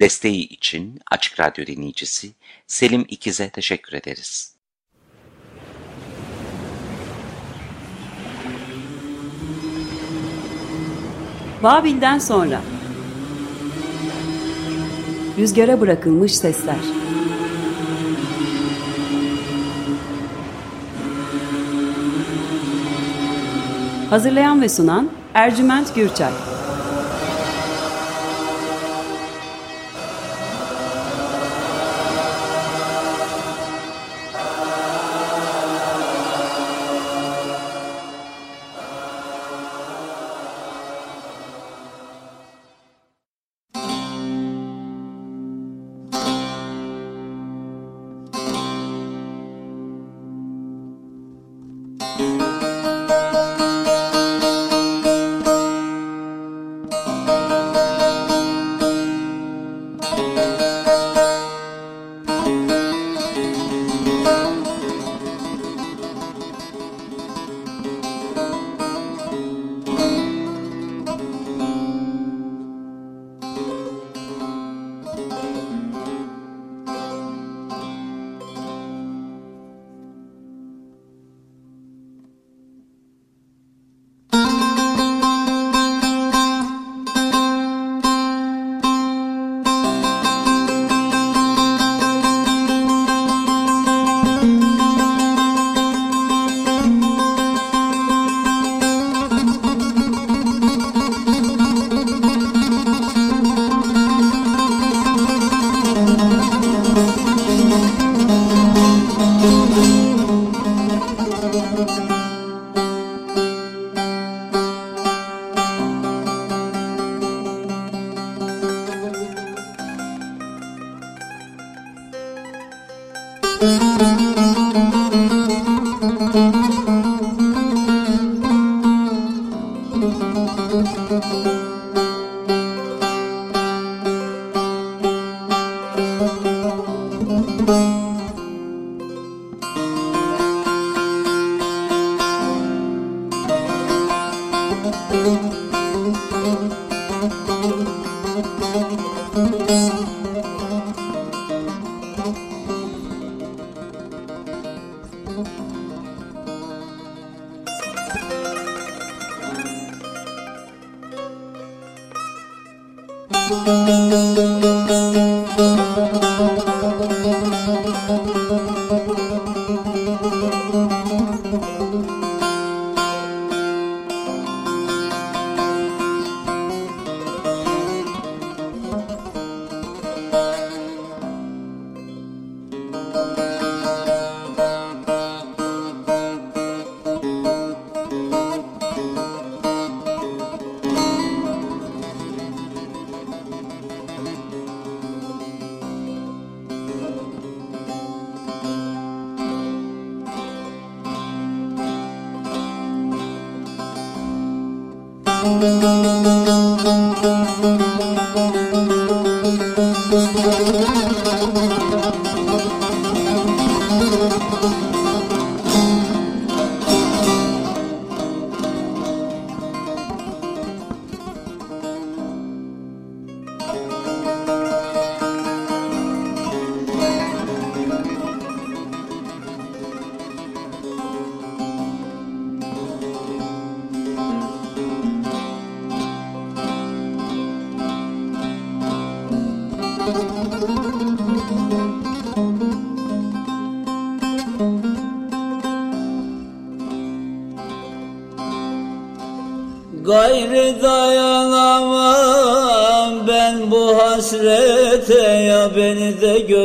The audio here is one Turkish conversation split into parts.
Desteği için Açık Radyo dinleyicisi Selim İkiz'e teşekkür ederiz. Babil'den sonra. Rüzgara bırakılmış sesler. Hazırlayan ve sunan Ercüment Gürçay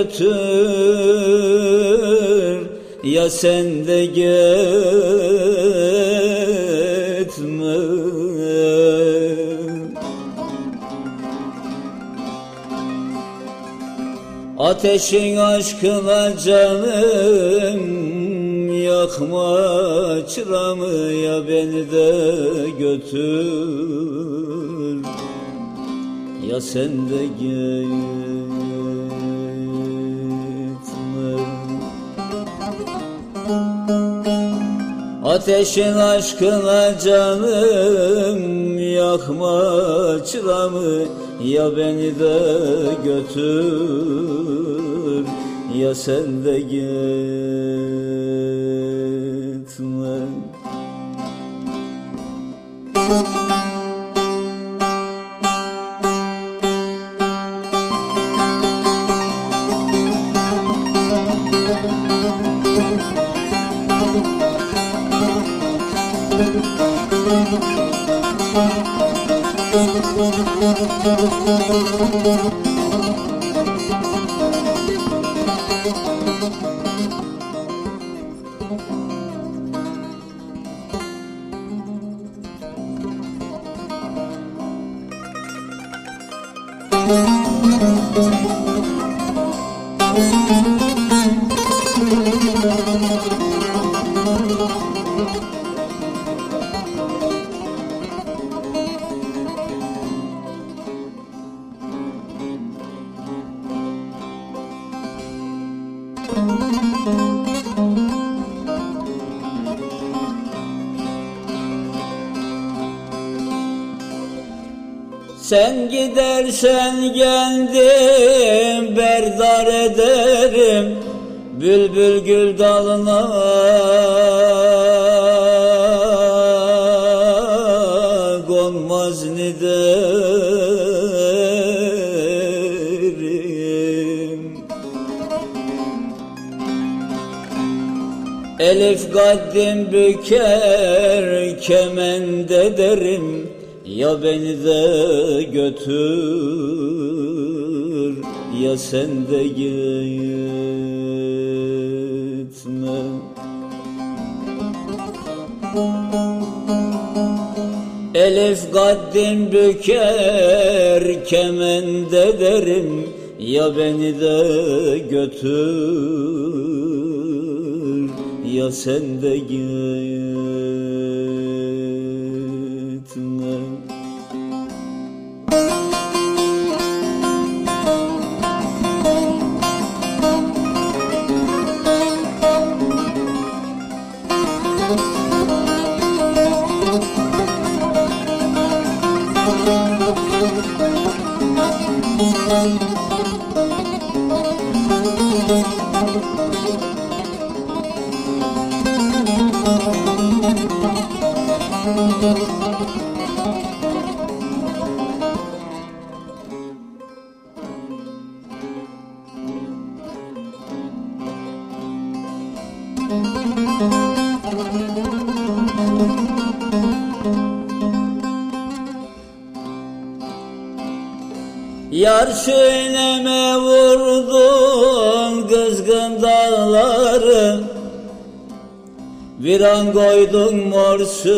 götür ya sen de gitme. Ateşin aşkına canım yakma çıramı ya beni de götür. Ya sen de gitme Ateşin aşkına canım yakma çıramı Ya beni de götür Ya sen de gitme Sen gidersen geldim berdar ederim Bülbül gül dalına. Konmaz ne derim Elif gaddim büker kemende derim. Ya beni de götür sen de gitme. Elif gaddim büker kemende derim ya beni de götür ya sen de gitme Koydun morsun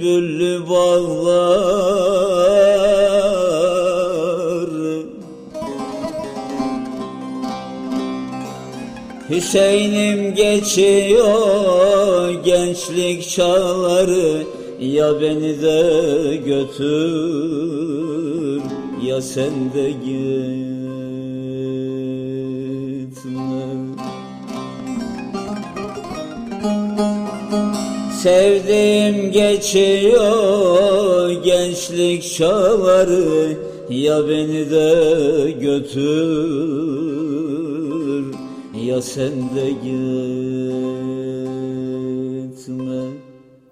Büllü bağlar. Hüseyin'im geçiyor gençlik çağları ya beni de götür ya sen de gitme çağları ya beni de götür ya sen de gitme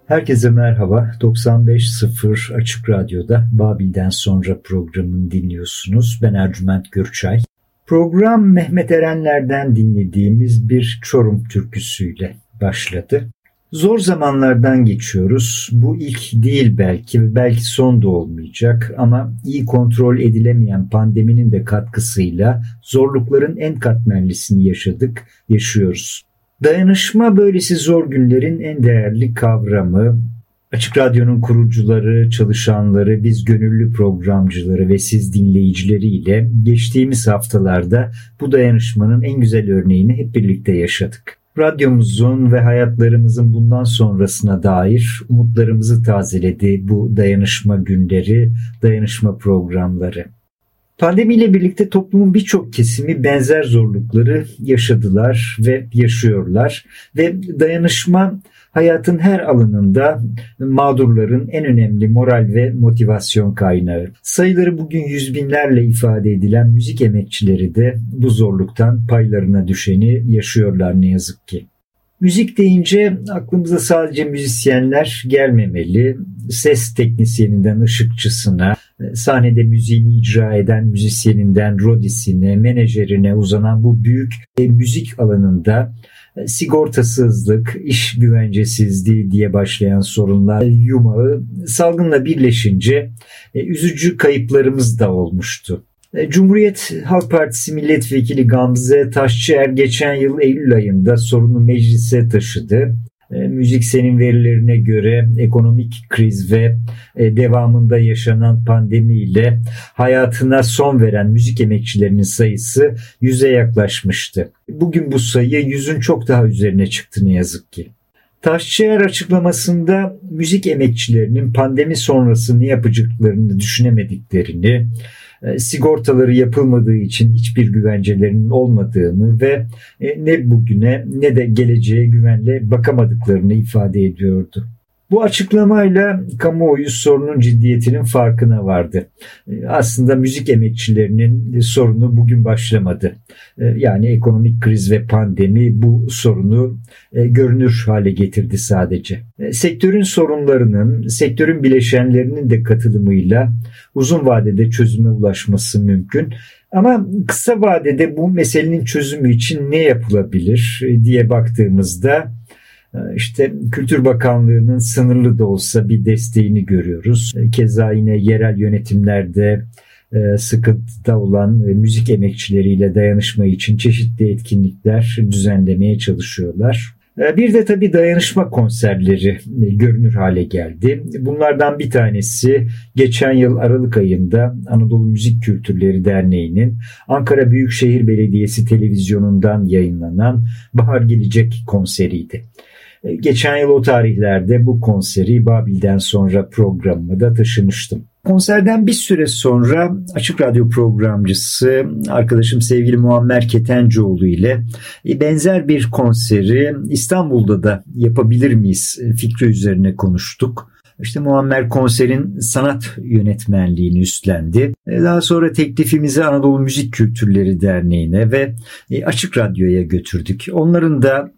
Herkese merhaba. 95.0 Açık Radyo'da Babil'den sonra programını dinliyorsunuz. Ben Ercüment Gürçay. Program Mehmet Erenler'den dinlediğimiz bir Çorum türküsüyle başladı. Zor zamanlardan geçiyoruz. Bu ilk değil belki belki son da olmayacak ama iyi kontrol edilemeyen pandeminin de katkısıyla zorlukların en katmerlisini yaşadık, yaşıyoruz. Dayanışma böylesi zor günlerin en değerli kavramı. Açık Radyo'nun kurucuları, çalışanları, biz gönüllü programcıları ve siz dinleyicileriyle geçtiğimiz haftalarda bu dayanışmanın en güzel örneğini hep birlikte yaşadık. Radyomuzun ve hayatlarımızın bundan sonrasına dair umutlarımızı tazeledi bu dayanışma günleri, dayanışma programları. Pandemiyle birlikte toplumun birçok kesimi benzer zorlukları yaşadılar ve yaşıyorlar ve dayanışma hayatın her alanında mağdurların en önemli moral ve motivasyon kaynağı. Sayıları bugün yüz binlerle ifade edilen müzik emekçileri de bu zorluktan paylarına düşeni yaşıyorlar ne yazık ki. Müzik deyince aklımıza sadece müzisyenler gelmemeli. Ses teknisyeninden ışıkçısına, sahnede müziğini icra eden müzisyeninden rodisine, menajerine uzanan bu büyük e, müzik alanında sigortasızlık, iş güvencesizliği diye başlayan sorunlar yumağı salgınla birleşince e, üzücü kayıplarımız da olmuştu. E, Cumhuriyet Halk Partisi Milletvekili Gamze Taşçıer geçen yıl Eylül ayında sorunu meclise taşıdı. E, müzik senin verilerine göre ekonomik kriz ve e, devamında yaşanan pandemiyle hayatına son veren müzik emekçilerinin sayısı yüze yaklaşmıştı. Bugün bu sayı yüzün çok daha üzerine çıktı ne yazık ki. Taşçıer açıklamasında müzik emekçilerinin pandemi sonrası ne yapacaklarını düşünemediklerini, e, sigortaları yapılmadığı için hiçbir güvencelerinin olmadığını ve e, ne bugüne ne de geleceğe güvenle bakamadıklarını ifade ediyordu. Bu açıklamayla kamuoyu sorunun ciddiyetinin farkına vardı. Ee, aslında müzik emekçilerinin sorunu bugün başlamadı. Ee, yani ekonomik kriz ve pandemi bu sorunu e, görünür hale getirdi sadece. Sektörün sorunlarının, sektörün bileşenlerinin de katılımıyla uzun vadede çözüme ulaşması mümkün. Ama kısa vadede bu meselenin çözümü için ne yapılabilir diye baktığımızda işte Kültür Bakanlığı'nın sınırlı da olsa bir desteğini görüyoruz. Ee, keza yine yerel yönetimlerde e, sıkıntıda olan e, müzik emekçileriyle dayanışma için çeşitli etkinlikler düzenlemeye çalışıyorlar. Ee, bir de tabii dayanışma konserleri e, görünür hale geldi. Bunlardan bir tanesi geçen yıl Aralık ayında Anadolu Müzik Kültürleri Derneği'nin Ankara Büyükşehir Belediyesi televizyonundan yayınlanan Bahar Gelecek konseriydi. E, geçen yıl o tarihlerde bu konseri Babil'den sonra programıma da taşımıştım. Konserden bir süre sonra Açık Radyo programcısı arkadaşım sevgili Muammer Ketencoğlu ile e, benzer bir konseri İstanbul'da da yapabilir miyiz fikri üzerine konuştuk. İşte Muammer konserin sanat yönetmenliğini üstlendi. E, daha sonra teklifimizi Anadolu Müzik Kültürleri Derneği'ne ve Açık Radyo'ya götürdük. Onların da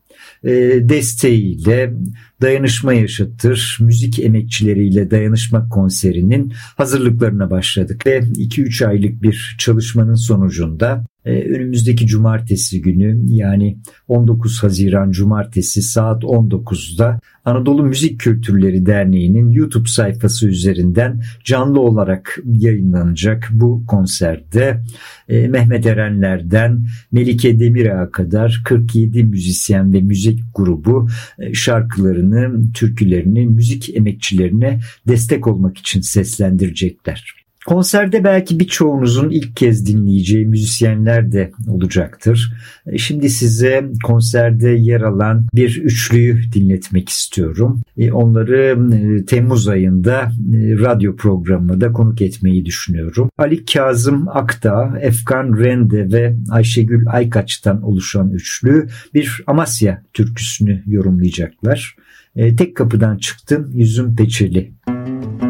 e, desteğiyle Dayanışma Yaşatır müzik emekçileriyle dayanışma konserinin hazırlıklarına başladık ve 2-3 aylık bir çalışmanın sonucunda önümüzdeki cumartesi günü yani 19 Haziran cumartesi saat 19'da Anadolu Müzik Kültürleri Derneği'nin YouTube sayfası üzerinden canlı olarak yayınlanacak bu konserde e, Mehmet Erenler'den Melike Demirağ'a kadar 47 müzisyen ve müzik grubu e, şarkılarını, türkülerini müzik emekçilerine destek olmak için seslendirecekler. Konserde belki birçoğunuzun ilk kez dinleyeceği müzisyenler de olacaktır. E, şimdi size konserde yer alan bir üçlüyü dinletmek istiyorum. E, onları e, Temmuz ayında radyo programında konuk etmeyi düşünüyorum. Ali Kazım Akdağ, Efkan Rende ve Ayşegül Aykaç'tan oluşan üçlü bir Amasya türküsünü yorumlayacaklar. Tek kapıdan çıktım yüzüm peçeli. Müzik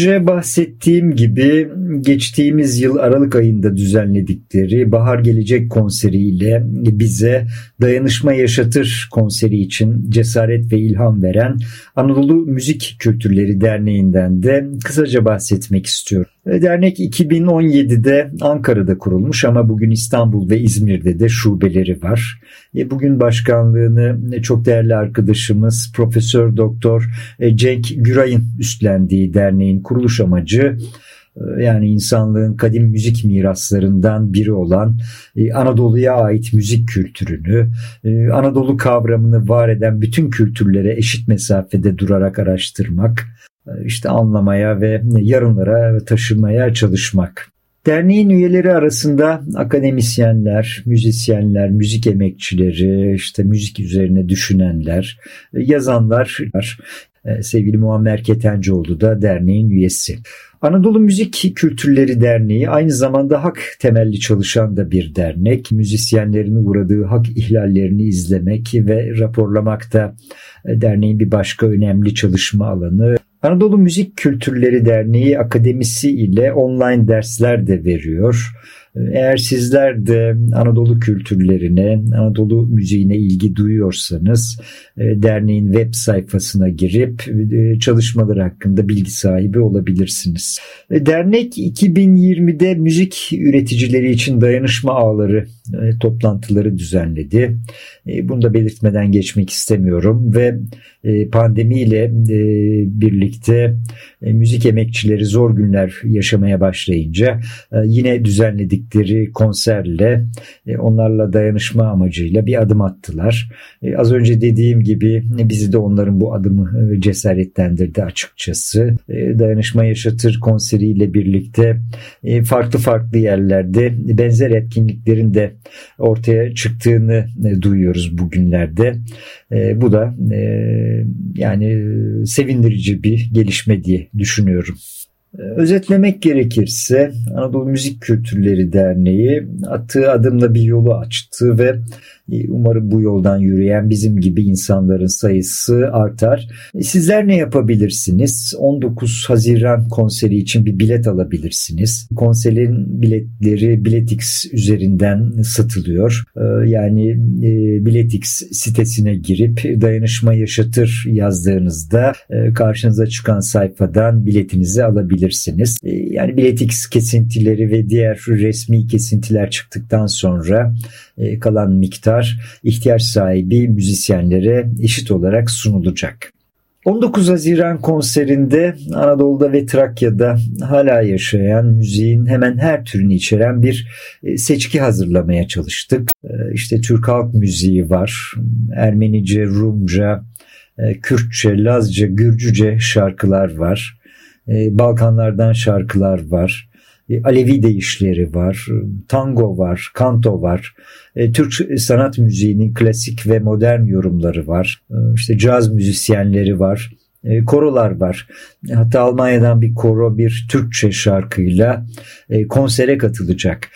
önce bahsettiğim gibi geçtiğimiz yıl Aralık ayında düzenledikleri Bahar Gelecek konseriyle bize Dayanışma Yaşatır konseri için cesaret ve ilham veren Anadolu Müzik Kültürleri Derneği'nden de kısaca bahsetmek istiyorum. Dernek 2017'de Ankara'da kurulmuş ama bugün İstanbul ve İzmir'de de şubeleri var. E, bugün başkanlığını çok değerli arkadaşımız Profesör Doktor e, Cenk Güray'ın üstlendiği derneğin kuruluş amacı e, yani insanlığın kadim müzik miraslarından biri olan Anadolu'ya ait müzik kültürünü, Anadolu kavramını var eden bütün kültürlere eşit mesafede durarak araştırmak, işte anlamaya ve yarınlara taşımaya çalışmak. Derneğin üyeleri arasında akademisyenler, müzisyenler, müzik emekçileri, işte müzik üzerine düşünenler, yazanlar var. Ee, sevgili Muammer Ketencoğlu da derneğin üyesi. Anadolu Müzik Kültürleri Derneği aynı zamanda hak temelli çalışan da bir dernek. Müzisyenlerin uğradığı hak ihlallerini izlemek ve raporlamak da e, derneğin bir başka önemli çalışma alanı. Anadolu Müzik Kültürleri Derneği akademisi ile online dersler de veriyor. Eğer sizler de Anadolu kültürlerine, Anadolu müziğine ilgi duyuyorsanız e, derneğin web sayfasına girip e, çalışmaları hakkında bilgi sahibi olabilirsiniz. E, dernek 2020'de müzik üreticileri için dayanışma ağları toplantıları düzenledi. Bunu da belirtmeden geçmek istemiyorum ve pandemiyle birlikte müzik emekçileri zor günler yaşamaya başlayınca yine düzenledik verdikleri konserle e, onlarla dayanışma amacıyla bir adım attılar. E, az önce dediğim gibi e, bizi de onların bu adımı cesaretlendirdi açıkçası. Dayanışma Yaşatır konseriyle birlikte farklı farklı yerlerde benzer etkinliklerin de ortaya çıktığını duyuyoruz bugünlerde. Bu da yani sevindirici bir gelişme diye düşünüyorum. Özetlemek gerekirse Anadolu Müzik Kültürleri Derneği attığı adımla bir yolu açtı ve Umarım bu yoldan yürüyen bizim gibi insanların sayısı artar. Sizler ne yapabilirsiniz? 19 Haziran konseri için bir bilet alabilirsiniz. Konserin biletleri Biletix üzerinden satılıyor. Ee, yani e, Biletix sitesine girip dayanışma yaşatır yazdığınızda e, karşınıza çıkan sayfadan biletinizi alabilirsiniz. E, yani Biletix kesintileri ve diğer resmi kesintiler çıktıktan sonra kalan miktar ihtiyaç sahibi müzisyenlere eşit olarak sunulacak. 19 Haziran konserinde Anadolu'da ve Trakya'da hala yaşayan müziğin hemen her türünü içeren bir e, seçki hazırlamaya çalıştık. E, işte Türk halk müziği var, Ermenice, Rumca, e, Kürtçe, Lazca, Gürcüce şarkılar var. Balkanlardan şarkılar var. E, Alevi deyişleri var, tango var, kanto var, e, Türk sanat müziğinin klasik ve modern yorumları var, e, işte caz müzisyenleri var, korolar var. Hatta Almanya'dan bir koro bir Türkçe şarkıyla konsere katılacak.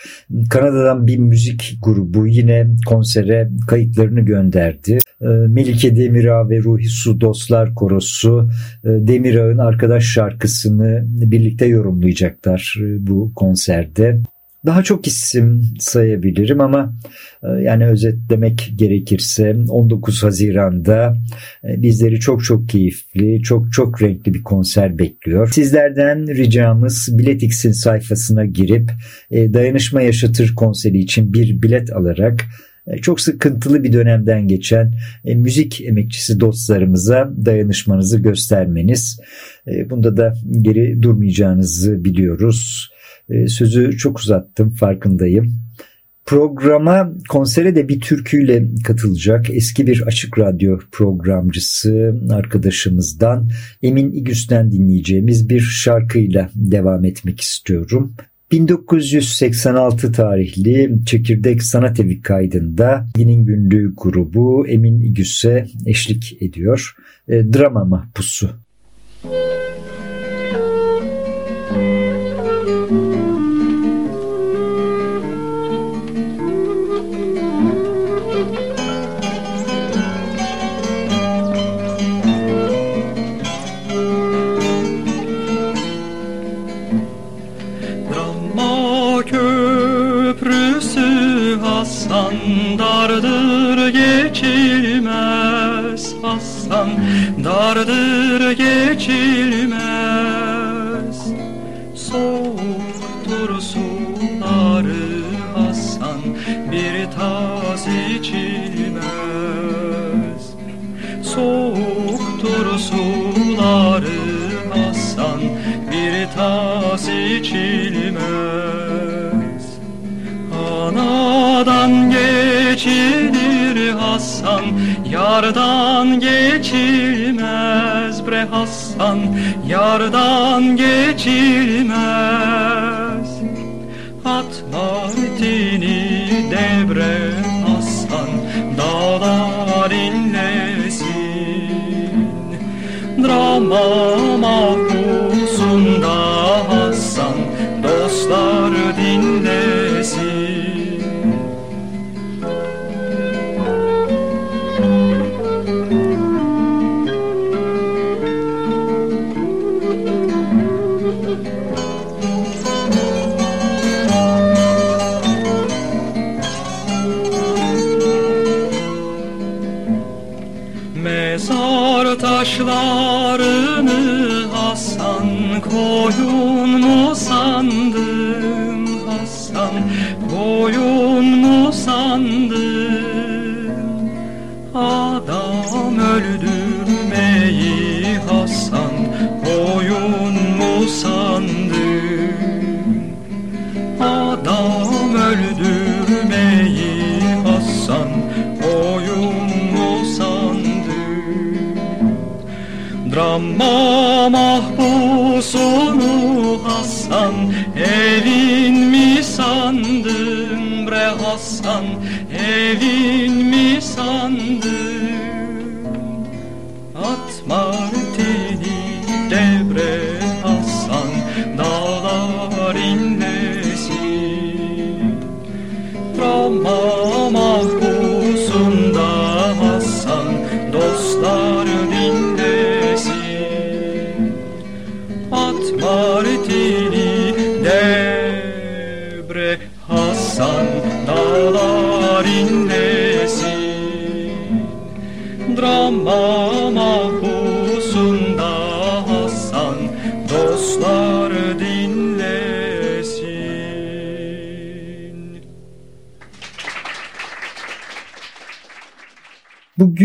Kanada'dan bir müzik grubu yine konsere kayıtlarını gönderdi. Ee, Melike Demirağ ve Ruhi Su Dostlar Korosu e, Demirağ'ın arkadaş şarkısını birlikte yorumlayacaklar e, bu konserde. Daha çok isim sayabilirim ama e, yani özetlemek gerekirse 19 Haziran'da bizleri çok çok keyifli, çok çok renkli bir konser bekliyor. Sizlerden ricamız Biletix'in sayfasına girip Dayanışma Yaşatır konseri için bir bilet alarak e, çok sıkıntılı bir dönemden geçen e, müzik emekçisi dostlarımıza dayanışmanızı göstermeniz. E, bunda da geri durmayacağınızı biliyoruz. Sözü çok uzattım farkındayım. Programa konsere de bir türküyle katılacak eski bir açık radyo programcısı arkadaşımızdan Emin İgüs'ten dinleyeceğimiz bir şarkıyla devam etmek istiyorum. 1986 tarihli Çekirdek Sanat Evi kaydında Yinin Günlüğü grubu Emin İgüs'e eşlik ediyor. E, drama mahpusu. Hasan dardır geçilmez Hasan dardır geçilmez. Soğuktur suları Hasan bir tas içilmez. Soğuktur suları Hasan bir tas içilmez Yardan geçilmez bre Hasan Yardan geçilmez. At martini debre Hasan Dağlar inlesin. Drama mahpusunda Drama mahpusunu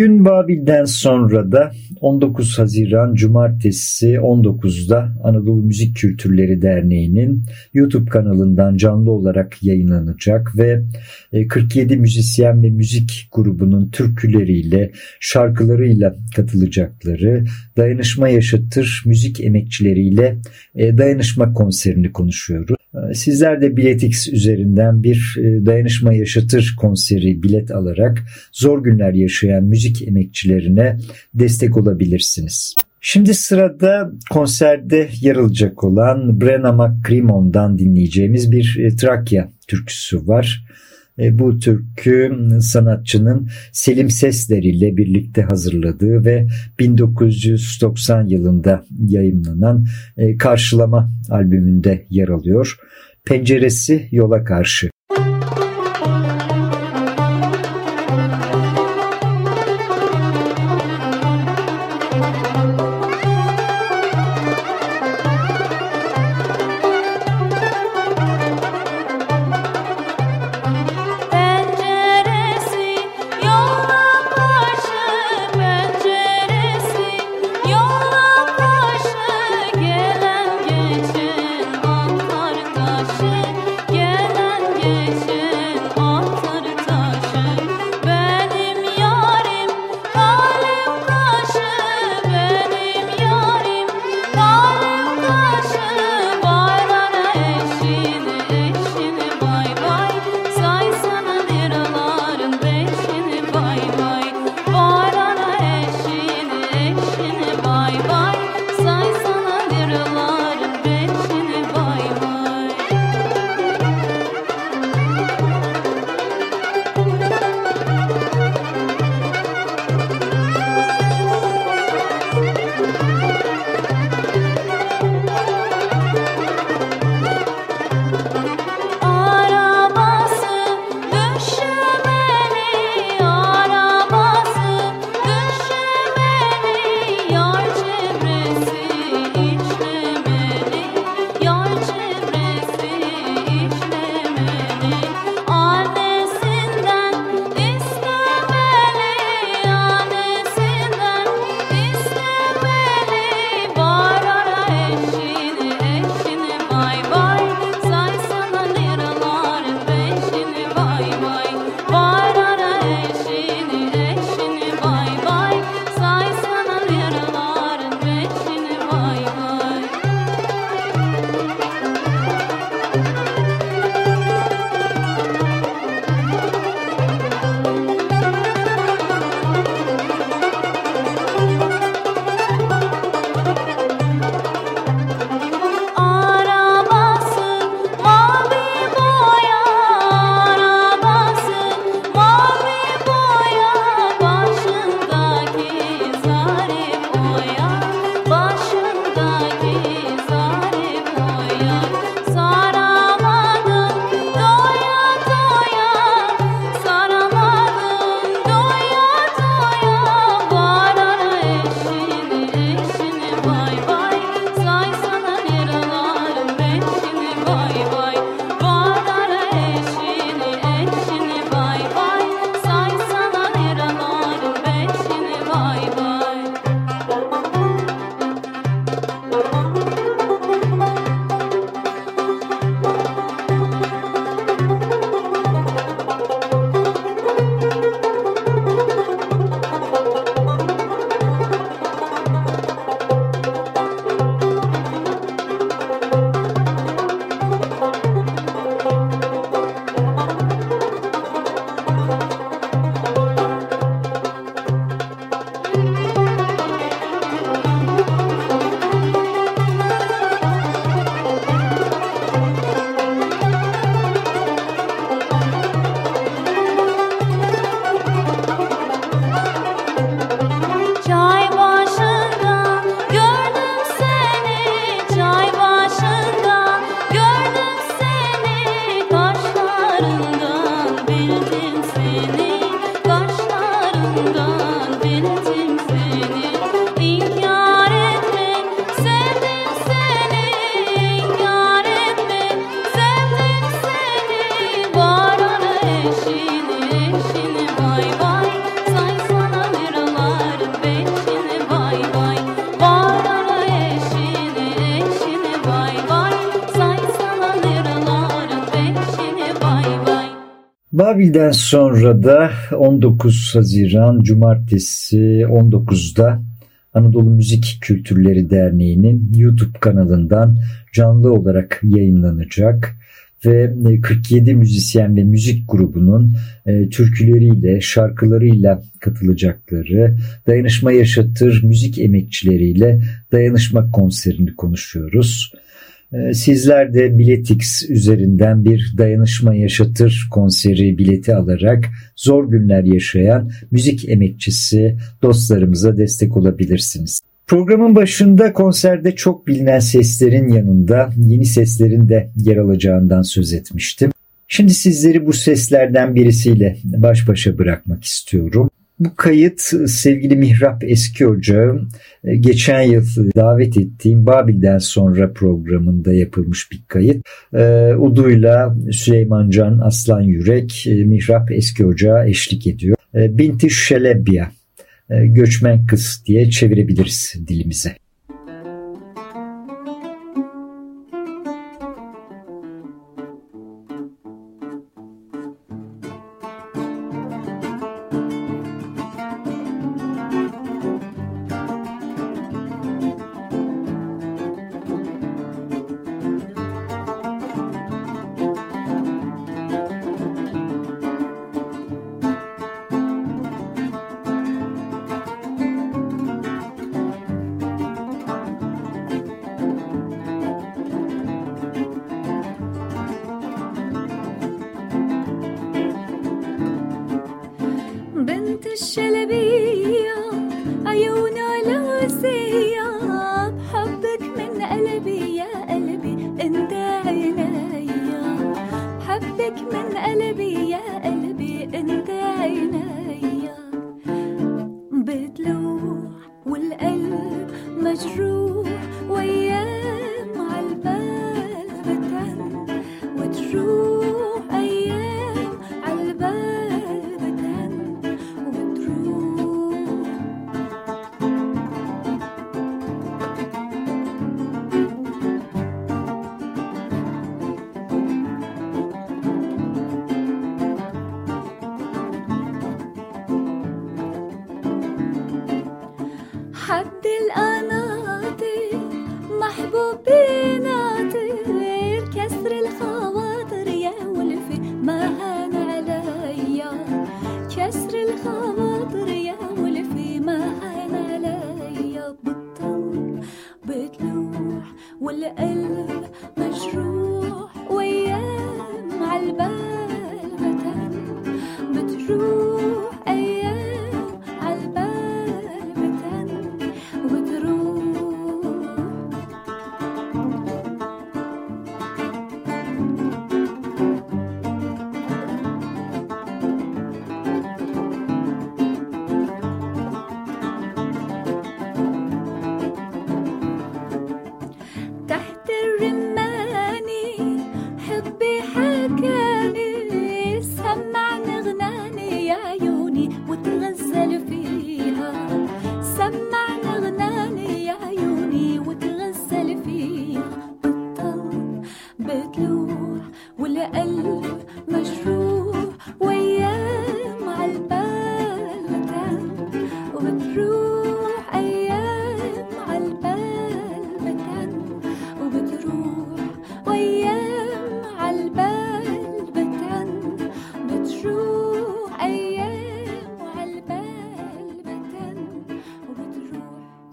Bugün Babil'den sonra da 19 Haziran Cumartesi 19'da Anadolu Müzik Kültürleri Derneği'nin YouTube kanalından canlı olarak yayınlanacak ve 47 müzisyen ve müzik grubunun türküleriyle, şarkılarıyla katılacakları Dayanışma Yaşatır müzik emekçileriyle dayanışma konserini konuşuyoruz. Sizler de Biletix üzerinden bir Dayanışma Yaşatır konseri bilet alarak zor günler yaşayan müzik emekçilerine destek olabilirsiniz. Şimdi sırada konserde yer alacak olan Brenna McCrimmon'dan dinleyeceğimiz bir Trakya türküsü var. Bu türkü sanatçının Selim Sesler ile birlikte hazırladığı ve 1990 yılında yayımlanan Karşılama albümünde yer alıyor. Penceresi yola karşı. Babil'den sonra da 19 Haziran Cumartesi 19'da Anadolu Müzik Kültürleri Derneği'nin YouTube kanalından canlı olarak yayınlanacak ve 47 müzisyen ve müzik grubunun e, türküleriyle, şarkılarıyla katılacakları Dayanışma Yaşatır müzik emekçileriyle dayanışma konserini konuşuyoruz. E, sizler de Biletix üzerinden bir Dayanışma Yaşatır konseri bileti alarak zor günler yaşayan müzik emekçisi dostlarımıza destek olabilirsiniz. Programın başında konserde çok bilinen seslerin yanında yeni seslerin de yer alacağından söz etmiştim. Şimdi sizleri bu seslerden birisiyle baş başa bırakmak istiyorum. Bu kayıt sevgili Mihrap Eski Ocağım e, geçen yıl davet ettiğim Babil'den sonra programında yapılmış bir kayıt. Udu'yla Süleyman Can Aslan Yürek e, Mihrap Eski Ocağı eşlik ediyor. Binti Şelebya göçmen kız diye çevirebiliriz dilimize.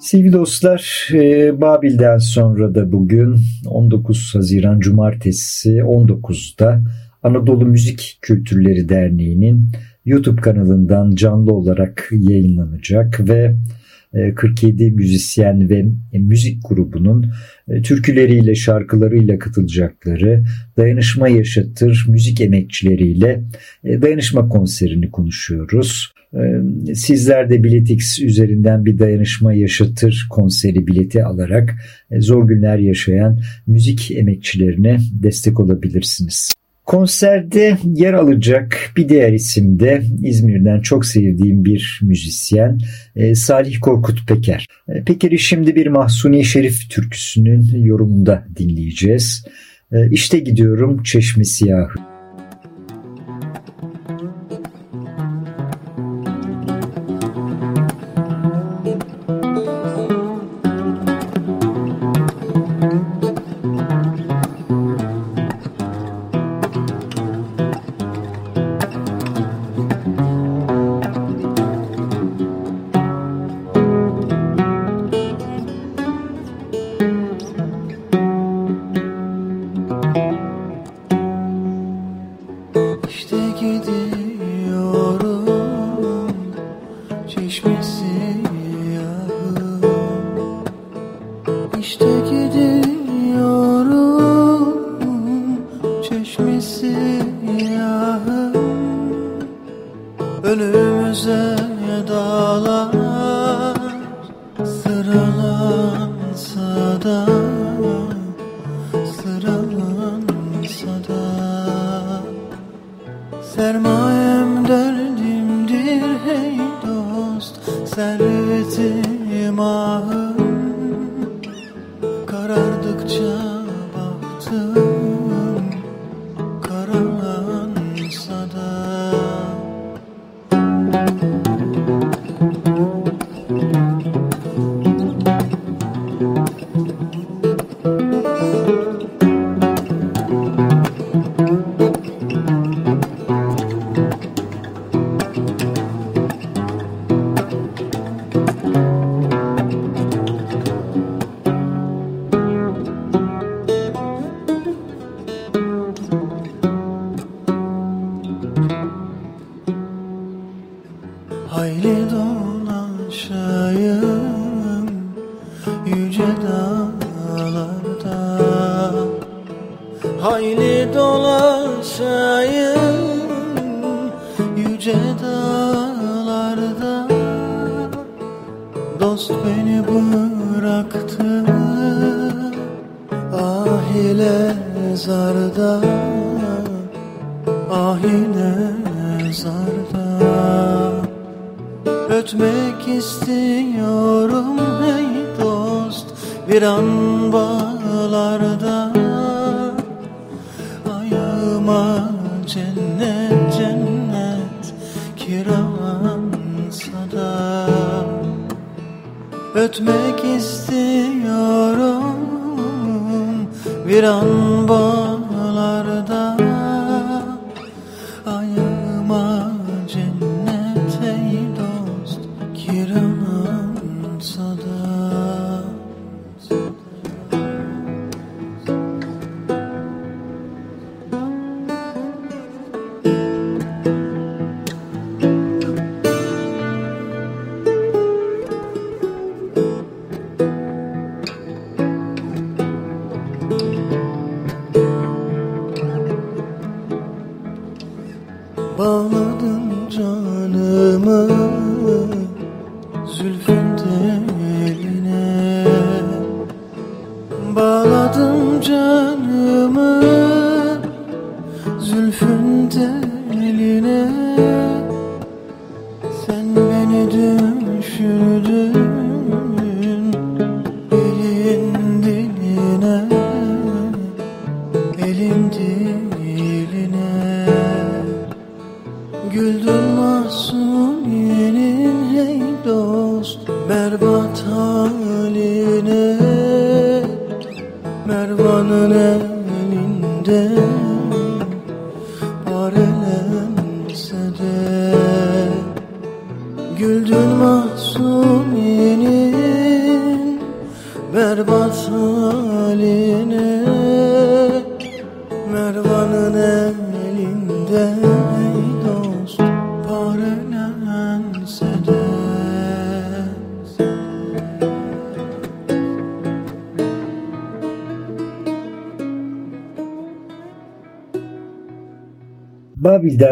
Sevgili dostlar, e, Babil'den sonra da bugün 19 Haziran Cumartesi 19'da Anadolu Müzik Kültürleri Derneği'nin YouTube kanalından canlı olarak yayınlanacak ve 47 e, müzisyen ve müzik grubunun e, türküleriyle, şarkılarıyla katılacakları Dayanışma Yaşatır müzik emekçileriyle dayanışma konserini konuşuyoruz. Ee, sizler de Biletix üzerinden bir dayanışma yaşatır konseri bileti alarak e, zor günler yaşayan müzik emekçilerine destek olabilirsiniz. Konserde yer alacak bir diğer isim de İzmir'den çok sevdiğim bir müzisyen e, Salih Korkut Peker. E, Peker'i şimdi bir Mahsuni Şerif türküsünün yorumunda dinleyeceğiz. İşte gidiyorum Çeşme Siyahı.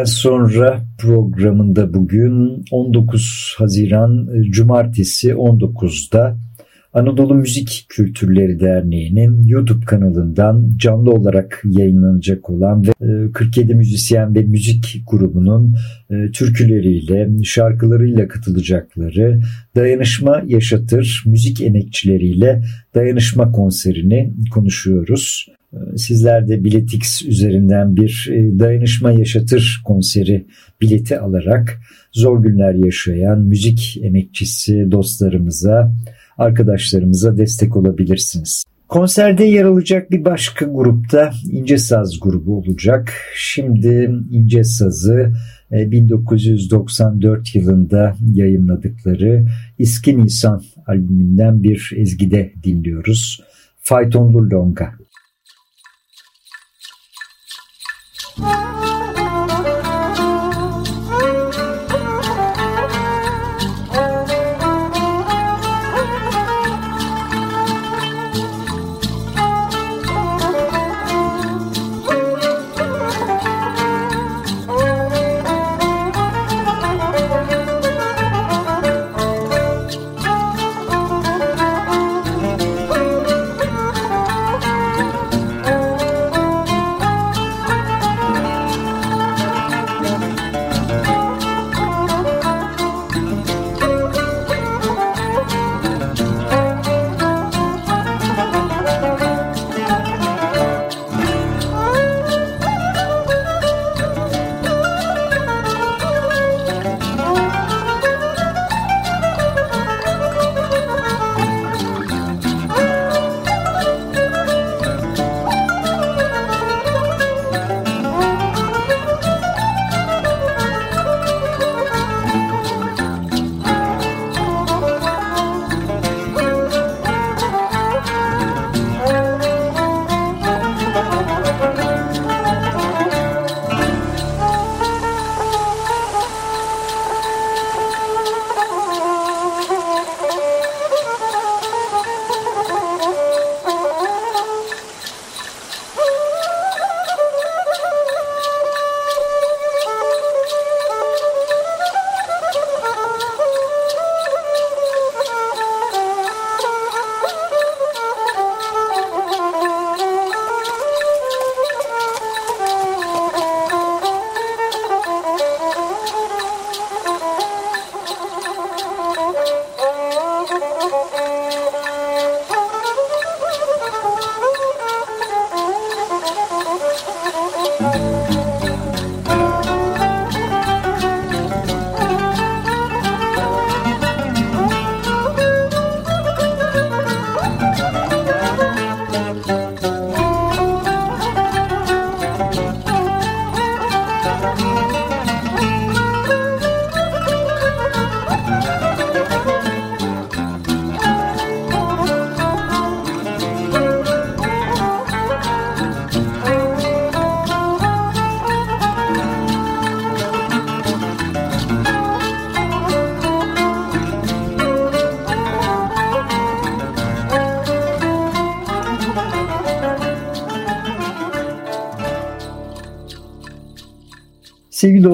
Sonra programında bugün 19 Haziran e, Cumartesi 19'da Anadolu Müzik Kültürleri Derneği'nin YouTube kanalından canlı olarak yayınlanacak olan ve e, 47 müzisyen ve müzik grubunun e, türküleriyle, şarkılarıyla katılacakları Dayanışma Yaşatır müzik emekçileriyle dayanışma konserini konuşuyoruz. E, Sizler de Biletix üzerinden bir e, Dayanışma Yaşatır konseri bileti alarak zor günler yaşayan müzik emekçisi dostlarımıza, arkadaşlarımıza destek olabilirsiniz. Konserde yer alacak bir başka grupta İnce Saz grubu olacak. Şimdi İnce Saz'ı e, 1994 yılında yayınladıkları İski Nisan albümünden bir ezgide dinliyoruz. Faytonlu Longa. Thank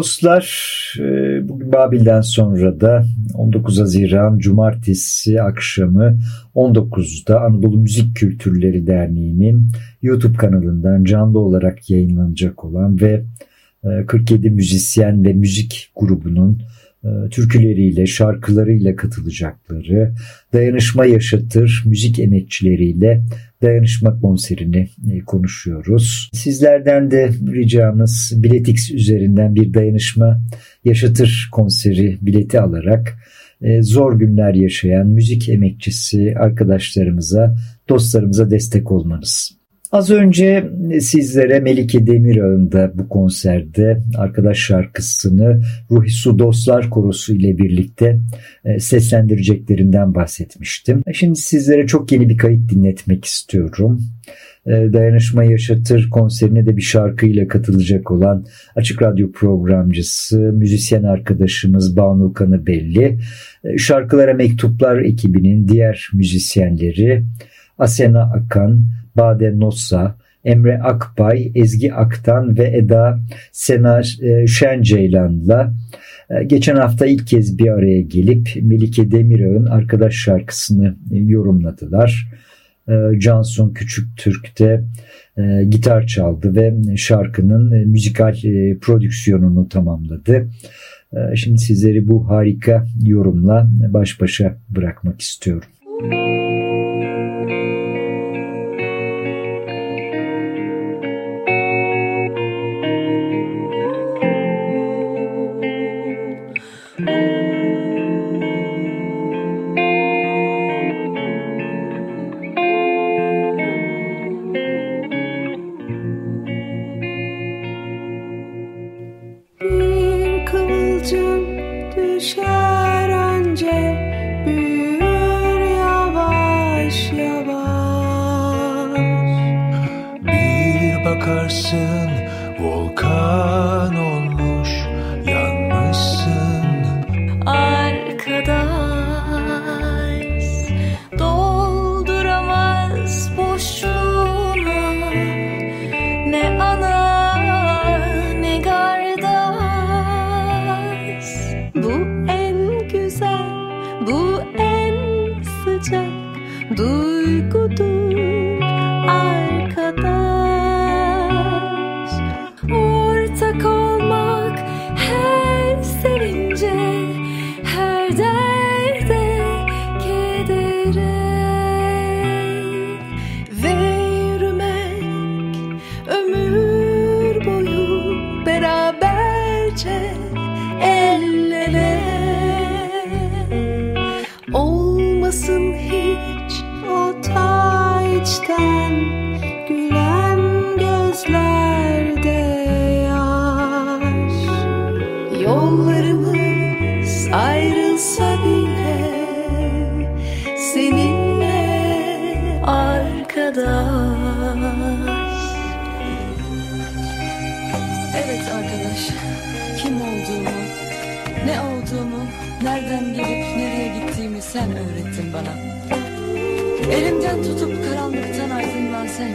dostlar, e, bugün Babil'den sonra da 19 Haziran Cumartesi akşamı 19'da Anadolu Müzik Kültürleri Derneği'nin YouTube kanalından canlı olarak yayınlanacak olan ve 47 e, müzisyen ve müzik grubunun türküleriyle, şarkılarıyla katılacakları, dayanışma yaşatır müzik emekçileriyle dayanışma konserini e, konuşuyoruz. Sizlerden de ricamız Biletix üzerinden bir dayanışma yaşatır konseri bileti alarak e, zor günler yaşayan müzik emekçisi arkadaşlarımıza, dostlarımıza destek olmanız. Az önce sizlere Melike Demirağ'ın da bu konserde arkadaş şarkısını Ruhi Su Dostlar Korosu ile birlikte e, seslendireceklerinden bahsetmiştim. Şimdi sizlere çok yeni bir kayıt dinletmek istiyorum. E, Dayanışma Yaşatır konserine de bir şarkıyla katılacak olan Açık Radyo programcısı, müzisyen arkadaşımız Banu Kanı Belli. E, Şarkılara Mektuplar ekibinin diğer müzisyenleri Asena Akan, Bade Nossa, Emre Akbay, Ezgi Aktan ve Eda Sena e, Şenceylan'la e, geçen hafta ilk kez bir araya gelip Melike Demirağ'ın arkadaş şarkısını yorumladılar. E, Cansun Küçüktürk de gitar çaldı ve şarkının müzikal prodüksiyonunu tamamladı. Şimdi sizleri bu harika yorumla baş başa bırakmak istiyorum.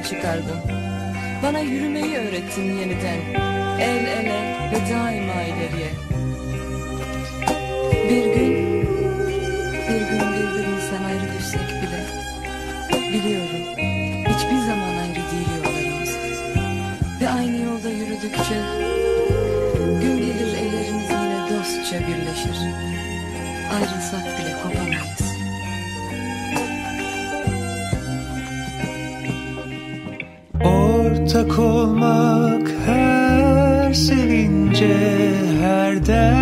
çıkardın. Bana yürümeyi öğrettin yeniden. El ele ve daima ileriye. Bir gün, bir gün birbirimizden ayrı düşsek bile biliyorum hiçbir zaman ayrı değil yollarımız. Ve aynı yolda yürüdükçe gün gelir ellerimiz yine dostça birleşir. Ayrılsak bile kopamaz. olmak her sevince her dert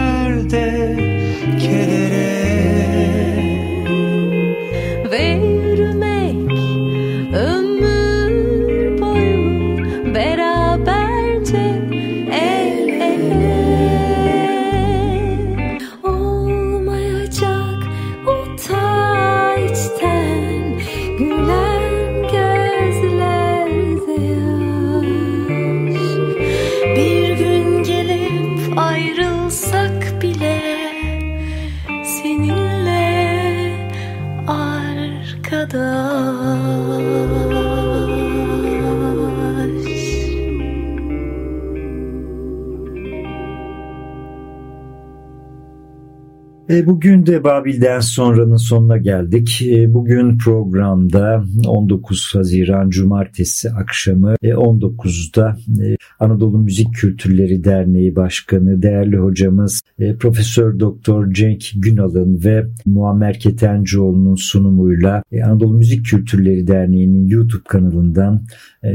bugün de Babil'den sonranın sonuna geldik. E, bugün programda 19 Haziran Cumartesi akşamı 19'da e, Anadolu Müzik Kültürleri Derneği Başkanı değerli hocamız Profesör Doktor Cenk Günal'ın ve Muammer Ketencoğlu'nun sunumuyla Anadolu Müzik Kültürleri Derneği'nin YouTube kanalından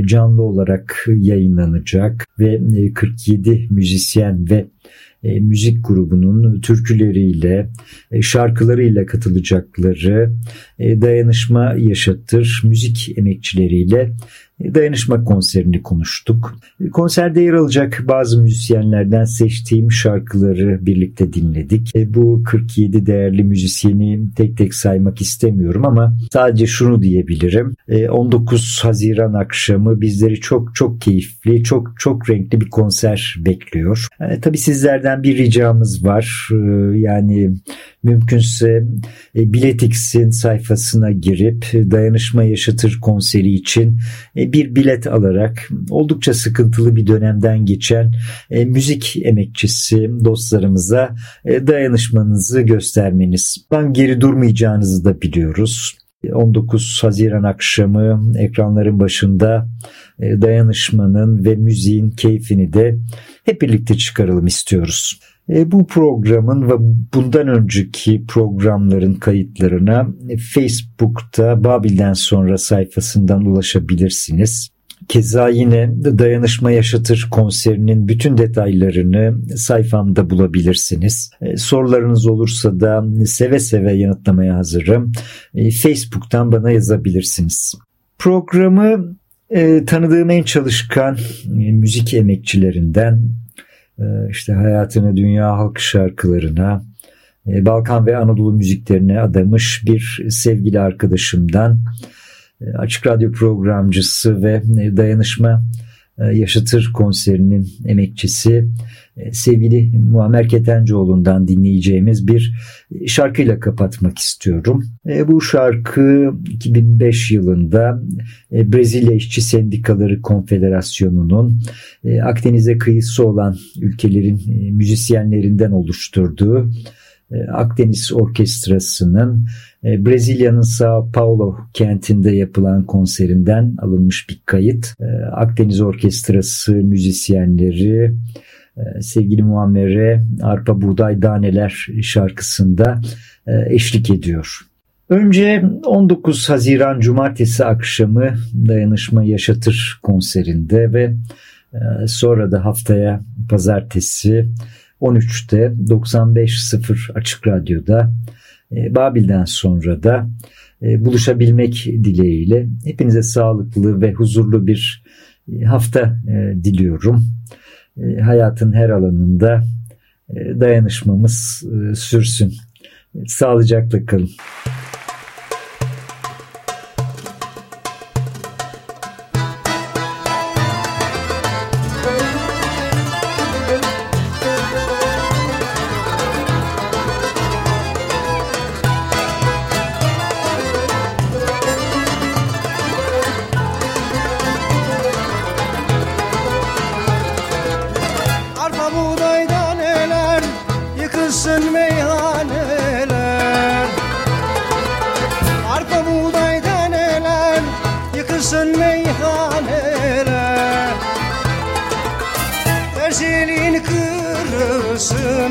canlı olarak yayınlanacak ve 47 müzisyen ve e, müzik grubunun türküleriyle, e, şarkılarıyla katılacakları e, dayanışma yaşatır müzik emekçileriyle dayanışma konserini konuştuk. Konserde yer alacak bazı müzisyenlerden seçtiğim şarkıları birlikte dinledik. E, bu 47 değerli müzisyeni tek tek saymak istemiyorum ama sadece şunu diyebilirim. 19 e, Haziran akşamı bizleri çok çok keyifli, çok çok renkli bir konser bekliyor. Yani e, tabii sizlerden bir ricamız var. Yani mümkünse Biletix'in sayfasına girip Dayanışma Yaşatır konseri için bir bilet alarak oldukça sıkıntılı bir dönemden geçen e, müzik emekçisi dostlarımıza e, dayanışmanızı göstermeniz. Ben geri durmayacağınızı da biliyoruz. 19 Haziran akşamı ekranların başında e, dayanışmanın ve müziğin keyfini de hep birlikte çıkaralım istiyoruz. E, bu programın ve bundan önceki programların kayıtlarına Facebook'ta Babil'den sonra sayfasından ulaşabilirsiniz. Keza yine Dayanışma Yaşatır konserinin bütün detaylarını sayfamda bulabilirsiniz. E, sorularınız olursa da seve seve yanıtlamaya hazırım. E, Facebook'tan bana yazabilirsiniz. Programı e, tanıdığım en çalışkan e, müzik emekçilerinden e, işte hayatını dünya halk şarkılarına, e, Balkan ve Anadolu müziklerine adamış bir sevgili arkadaşımdan e, Açık Radyo programcısı ve e, Dayanışma Yaşatır konserinin emekçisi sevgili Muammer Ketencoğlu'ndan dinleyeceğimiz bir şarkıyla kapatmak istiyorum. Bu şarkı 2005 yılında Brezilya İşçi Sendikaları Konfederasyonu'nun Akdeniz'e kıyısı olan ülkelerin müzisyenlerinden oluşturduğu Akdeniz Orkestrası'nın e, Brezilya'nın Sao Paulo kentinde yapılan konserinden alınmış bir kayıt. E, Akdeniz Orkestrası müzisyenleri e, sevgili Muammer'e Arpa Buğday Daneler şarkısında eşlik ediyor. Önce 19 Haziran Cumartesi akşamı Dayanışma Yaşatır konserinde ve sonra da haftaya Pazartesi 13'te 95.0 Açık Radyo'da e, Babil'den sonra da e, buluşabilmek dileğiyle hepinize sağlıklı ve huzurlu bir e, hafta diliyorum. Hayatın her alanında dayanışmamız sürsün. Sağlıcakla kalın. Güzel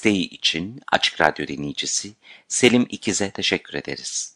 Desteği için Açık Radyo dinleyicisi Selim İkiz'e teşekkür ederiz.